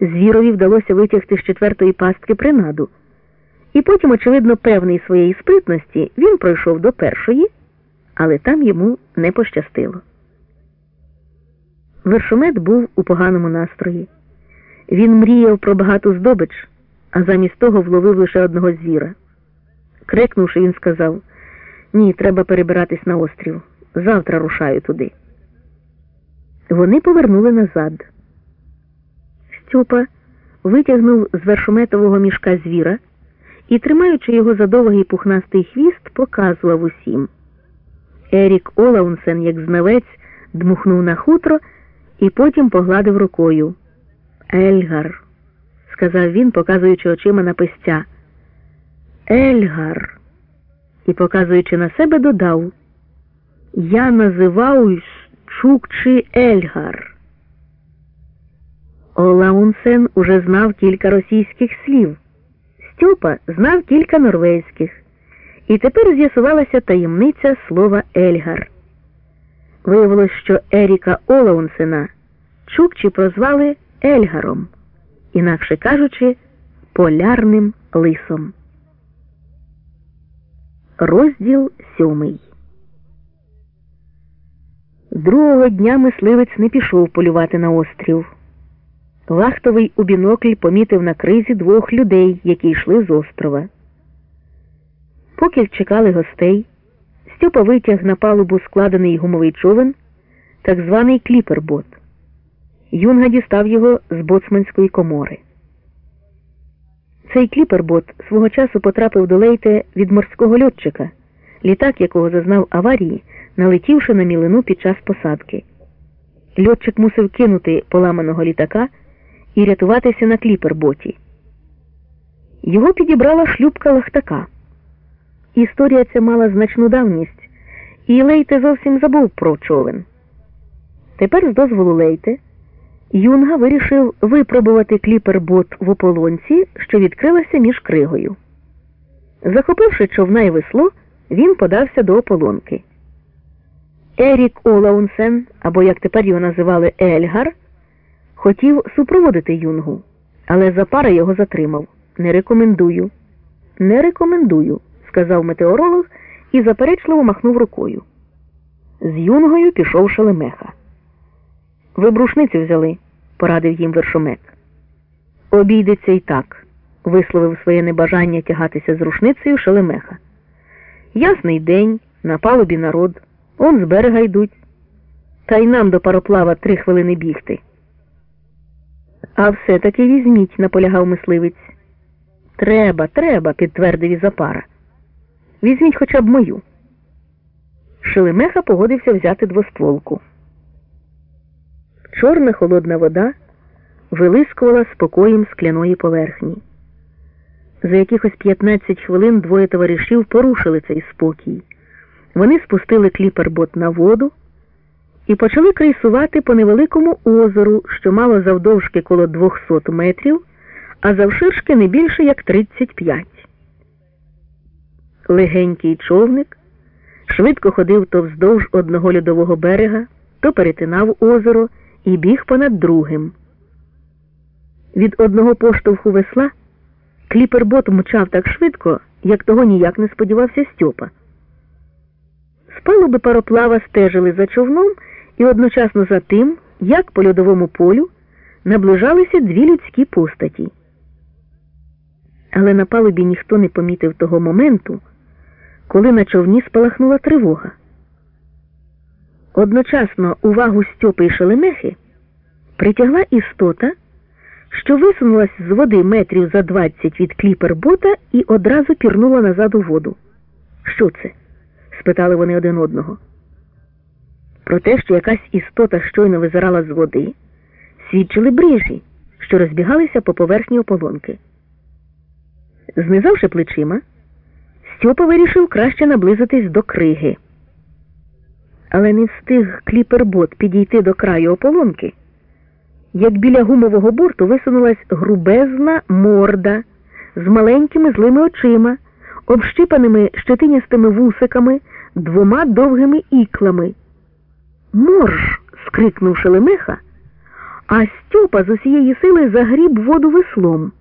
Звірові вдалося витягти з четвертої пастки принаду. І потім, очевидно, певний своєї спритності, він пройшов до першої, але там йому не пощастило. Вершомет був у поганому настрої. Він мріяв про багату здобич, а замість того вловив лише одного звіра. Крикнувши, він сказав Ні, треба перебиратись на острів. Завтра рушаю туди. Вони повернули назад. Стьопа витягнув з вершометового мішка звіра і, тримаючи його за довгий пухнастий хвіст, показував усім. Ерік Олаунсен, як знавець, дмухнув на хутро і потім погладив рукою. Ельгар, сказав він, показуючи очима на пестя. Ельгар. І, показуючи на себе, додав. Я називаюсь Чукчи Ельгар. Олаунсен уже знав кілька російських слів. Стьопа знав кілька норвезьких. І тепер з'ясувалася таємниця слова Ельгар. Виявилось, що Еріка Олаунсена Чукчі прозвали Ельгаром, інакше кажучи, полярним лисом. Розділ сьомий. Другого дня мисливець не пішов полювати на острів. Вахтовий у бінокль помітив на кризі двох людей, які йшли з острова. Поки чекали гостей, Стьопа витяг на палубу складений гумовий човен, так званий кліпербот. Юнга дістав його з боцманської комори. Цей кліпербот свого часу потрапив до Лейте від морського льотчика, літак якого зазнав аварії, налетівши на мілину під час посадки. Льотчик мусив кинути поламаного літака і рятуватися на кліперботі. Його підібрала шлюбка лахтака. Історія ця мала значну давність, і Лейте зовсім забув про човен. Тепер з дозволу Лейте Юнга вирішив випробувати кліпербот в ополонці, що відкрилася між кригою. Захопивши човна й весло, він подався до ополонки. Ерік Олаунсен, або як тепер його називали Ельгар, хотів супроводити юнгу, але Запара його затримав. Не рекомендую. Не рекомендую, сказав метеоролог і заперечливо махнув рукою. З юнгою пішов шелемеха. Ви брушницю взяли, порадив їм вершомет. Обійдеться і так, висловив своє небажання тягатися з рушницею шелемеха. Ясний день, на палубі народ, он з берега йдуть. Та й нам до пароплава три хвилини бігти. А все-таки візьміть, наполягав мисливець. Треба, треба, підтвердив Ізапара. Візьміть хоча б мою. Шелемеха погодився взяти двостволку. Чорна холодна вода вилискувала спокоєм скляної поверхні. За якихось 15 хвилин двоє товаришів порушили цей спокій. Вони спустили кліпербот на воду і почали крейсувати по невеликому озеру, що мало завдовжки коло 200 метрів, а завширшки не більше як 35. Легенький човник швидко ходив то вздовж одного льодового берега, то перетинав озеро і біг понад другим. Від одного поштовху весла кліпербот мчав так швидко, як того ніяк не сподівався Стьопа. З палуби пароплава стежили за човном і одночасно за тим, як по льодовому полю наближалися дві людські постаті. Але на палубі ніхто не помітив того моменту, коли на човні спалахнула тривога. Одночасно увагу Стьопи і Шелемехи притягла істота, що висунулась з води метрів за двадцять від кліпербота і одразу пірнула назад у воду. Що це? спитали вони один одного. Про те, що якась істота щойно визирала з води, свідчили брижі, що розбігалися по поверхні ополонки. Знизавши плечима, Стьопа вирішив краще наблизитись до криги. Але не встиг кліпербот підійти до краю ополонки, як біля гумового борту висунулась грубезна морда з маленькими злими очима, общипаними щетинястими вусиками, двома довгими іклами. Морж. скрикнув Шелемеха, А Стьопа з усієї сили загріб воду веслом.